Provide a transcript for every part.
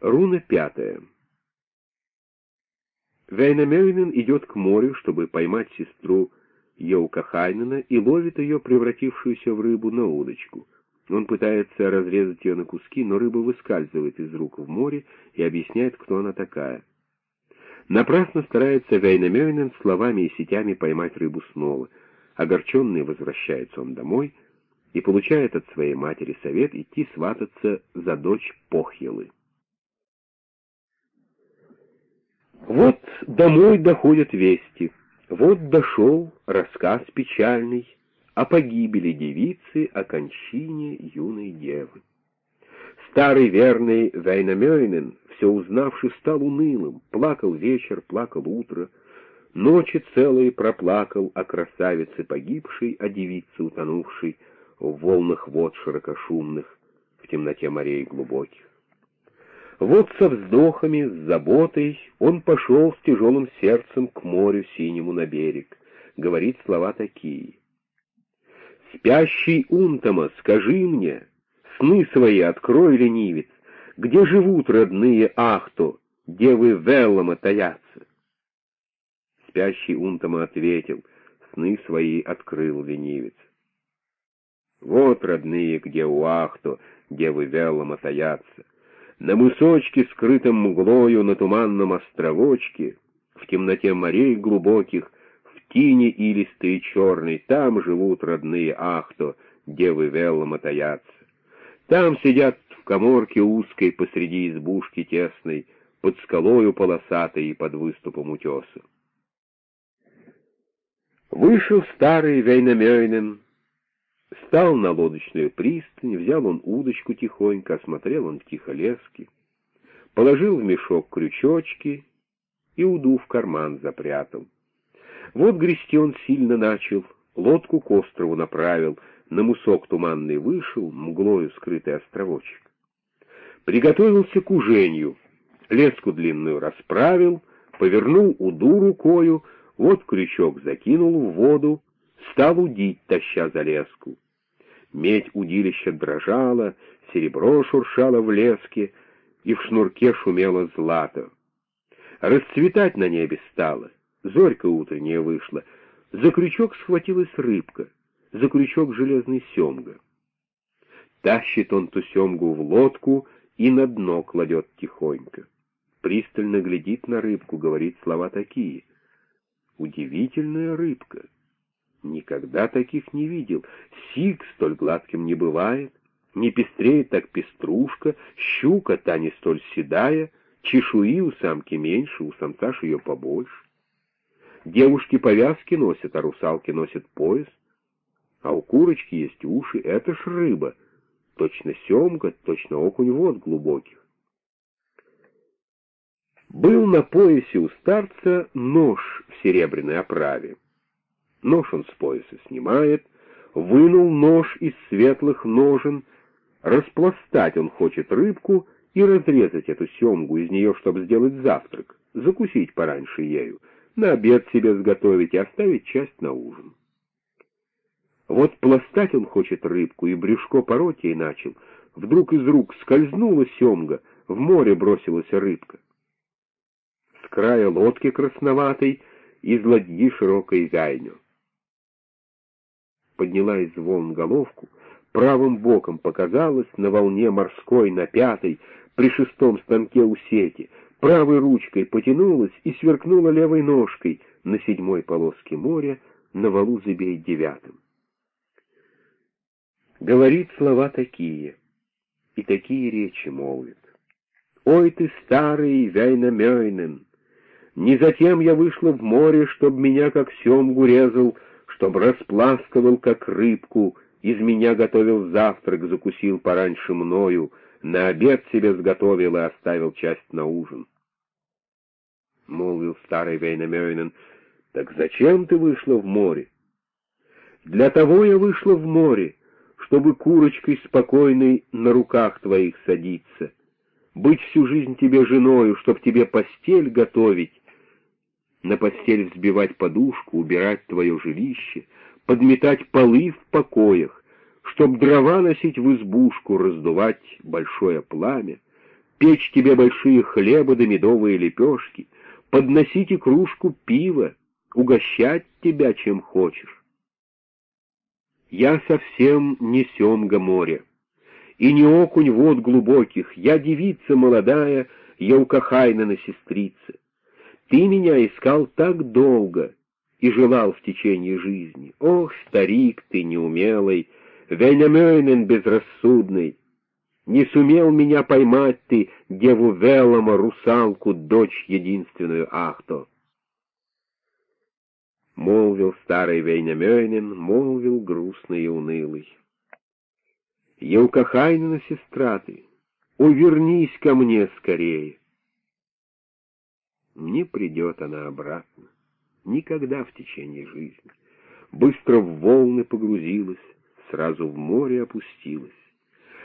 Руна пятая. Вейнамёйнен идет к морю, чтобы поймать сестру Йоукахайнена и ловит ее, превратившуюся в рыбу, на удочку. Он пытается разрезать ее на куски, но рыба выскальзывает из рук в море и объясняет, кто она такая. Напрасно старается Вейнамёйнен словами и сетями поймать рыбу снова. Огорченный возвращается он домой и получает от своей матери совет идти свататься за дочь Похьелы. Вот домой доходят вести, вот дошел рассказ печальный о погибели девицы, о кончине юной девы. Старый верный Вейнамёйнен, все узнавший, стал унылым, плакал вечер, плакал утро, ночи целые проплакал о красавице погибшей, о девице утонувшей в волнах вод широкошумных, в темноте морей глубоких. Вот со вздохами, с заботой он пошел с тяжелым сердцем к морю синему на берег. Говорит слова такие. «Спящий Унтома, скажи мне, сны свои открой, ленивец, где живут родные Ахто, девы Веллама таятся?» Спящий Унтома ответил, сны свои открыл ленивец. «Вот, родные, где у Ахто, девы Веллама таятся». На мысочке, скрытом мглою, на туманном островочке, в темноте морей глубоких, в тине илистой и черной, там живут родные Ахто, девы Веллома таятся. Там сидят в коморке узкой посреди избушки тесной, под скалою полосатой и под выступом утеса. Вышел старый Вейнамёйнен, Стал на лодочную пристань, взял он удочку тихонько, осмотрел он тихо лески, положил в мешок крючочки и уду в карман запрятал. Вот грести он сильно начал, лодку к острову направил, на мусок туманный вышел, мглою скрытый островочек. Приготовился к уженью, леску длинную расправил, повернул уду рукою, вот крючок закинул в воду, стал удить, таща за леску. Медь удилища дрожала, серебро шуршало в леске, и в шнурке шумело злато. Расцветать на небе стало, зорька утренняя вышла, за крючок схватилась рыбка, за крючок железный семга. Тащит он ту семгу в лодку и на дно кладет тихонько. Пристально глядит на рыбку, говорит слова такие. Удивительная рыбка. Никогда таких не видел. Сик столь гладким не бывает, не пестреет так пеструшка, щука та не столь седая, чешуи у самки меньше, у самца ж ее побольше. Девушки повязки носят, а русалки носят пояс. А у курочки есть уши, это ж рыба. Точно семга, точно окунь вод глубоких. Был на поясе у старца нож в серебряной оправе. Нож он с пояса снимает, вынул нож из светлых ножен, распластать он хочет рыбку и разрезать эту семгу из нее, чтобы сделать завтрак, закусить пораньше ею, на обед себе сготовить и оставить часть на ужин. Вот пластать он хочет рыбку, и брюшко пороть ей начал. Вдруг из рук скользнула семга, в море бросилась рыбка. С края лодки красноватой из ладьи широкой зайню подняла из волн головку, правым боком показалась на волне морской на пятой, при шестом станке у сети, правой ручкой потянулась и сверкнула левой ножкой на седьмой полоске моря на валу забей девятым. Говорит слова такие, и такие речи молвит. «Ой ты, старый Вейнамёйнен! Не затем я вышла в море, чтоб меня, как семгу, резал чтоб распласкивал, как рыбку, из меня готовил завтрак, закусил пораньше мною, на обед себе сготовил и оставил часть на ужин. Молвил старый Вейнамёйнен, так зачем ты вышла в море? Для того я вышла в море, чтобы курочкой спокойной на руках твоих садиться, быть всю жизнь тебе женою, чтоб тебе постель готовить, на постель взбивать подушку, убирать твое жилище, подметать полы в покоях, чтоб дрова носить в избушку, раздувать большое пламя, печь тебе большие хлеба да медовые лепешки, подносить и кружку пива, угощать тебя чем хочешь. Я совсем не семга моря, и не окунь вод глубоких, я девица молодая, Еукахайнена сестрица. Ты меня искал так долго и желал в течение жизни. Ох, старик ты неумелый, Вейнамёйнен безрассудный, не сумел меня поймать ты, деву Велома, русалку, дочь единственную Ахто. Молвил старый Вейнамёйнен, молвил грустный и унылый. Еукахайнена сестра ты, увернись ко мне скорее. Не придет она обратно, никогда в течение жизни. Быстро в волны погрузилась, сразу в море опустилась.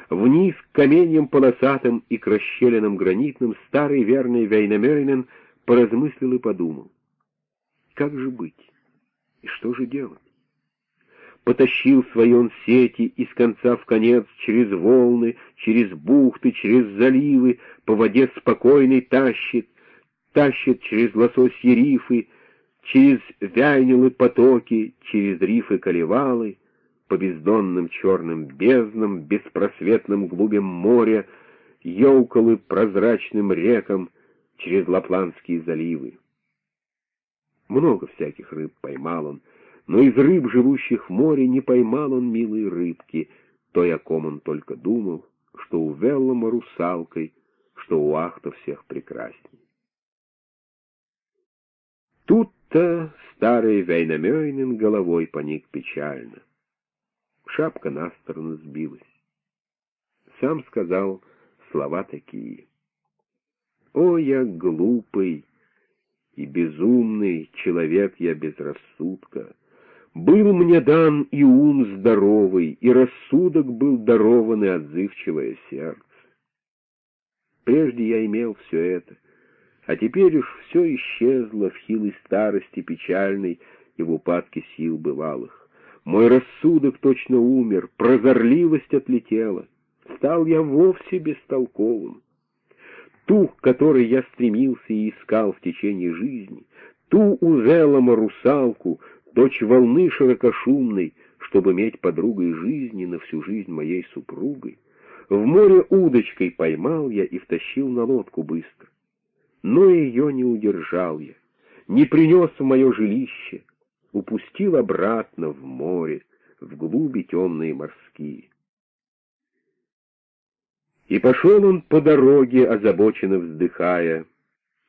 Вниз к каменьям полосатым и к расщелинам гранитным старый верный Вейнамёйнен поразмыслил и подумал. Как же быть? И что же делать? Потащил свои он сети из конца в конец через волны, через бухты, через заливы, по воде спокойной тащит, тащит через лососьи рифы, через вяйнилы потоки, через рифы колевалы, по бездонным черным безднам, беспросветным глубям моря, елкалы прозрачным рекам, через Лапландские заливы. Много всяких рыб поймал он, но из рыб, живущих в море, не поймал он милые рыбки, той, о ком он только думал, что у Веллома русалкой, что у Ахта всех прекрасней. Тут-то старый Вейнамёйнин головой поник печально. Шапка на сторону сбилась. Сам сказал слова такие. «О, я глупый и безумный человек я без рассудка! Был мне дан и ум здоровый, и рассудок был дарован и отзывчивое сердце. Прежде я имел все это, а теперь уж все исчезло в хилой старости печальной и в упадке сил бывалых. Мой рассудок точно умер, прозорливость отлетела. Стал я вовсе бестолковым. Ту, к которой я стремился и искал в течение жизни, ту узелома русалку, дочь волны широкошумной, чтобы иметь подругой жизни на всю жизнь моей супругой, в море удочкой поймал я и втащил на лодку быстро. Но ее не удержал я, не принес в мое жилище, упустил обратно в море, в глуби темные морские. И пошел он по дороге, озабоченно вздыхая,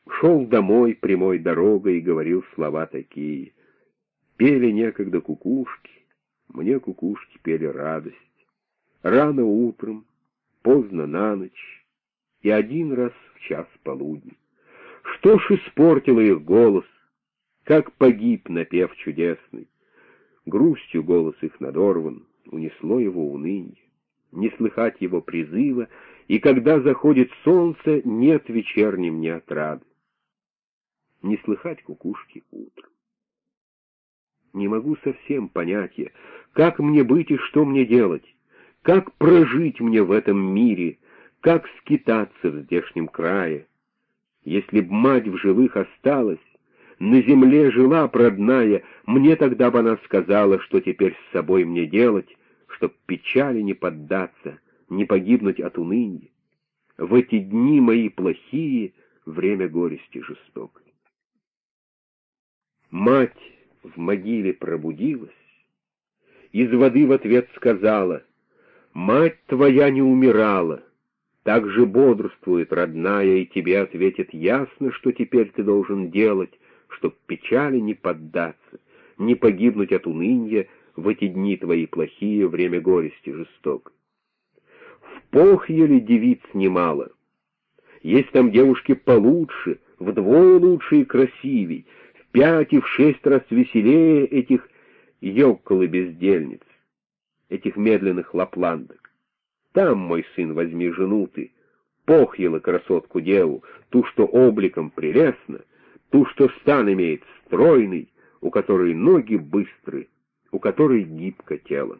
шел домой прямой дорогой и говорил слова такие. Пели некогда кукушки, мне кукушки пели радость. Рано утром, поздно на ночь и один раз в час полудня. Что ж испортило их голос, как погиб напев чудесный. Грустью голос их надорван, унесло его уныние. Не слыхать его призыва, и когда заходит солнце, нет вечерним ни отрады. Не слыхать кукушки утром. Не могу совсем понять я, как мне быть и что мне делать, как прожить мне в этом мире, как скитаться в здешнем крае. Если б мать в живых осталась, на земле жила продная, мне тогда бы она сказала, что теперь с собой мне делать, чтоб печали не поддаться, не погибнуть от уныния. В эти дни мои плохие, время горести жестокой. Мать в могиле пробудилась, из воды в ответ сказала, «Мать твоя не умирала, так же бодрствует родная, и тебе ответит ясно, что теперь ты должен делать, чтоб печали не поддаться, не погибнуть от уныния в эти дни твои плохие, время горести жесток. В Похьеле девиц немало. Есть там девушки получше, вдвое лучше и красивей, в пять и в шесть раз веселее этих ёкколы бездельниц, этих медленных лапландок. Там, мой сын, возьми жену ты, похьела красотку деву, ту, что обликом прелестна, ту, что стан имеет стройный, у которой ноги быстры, у которой гибко тело.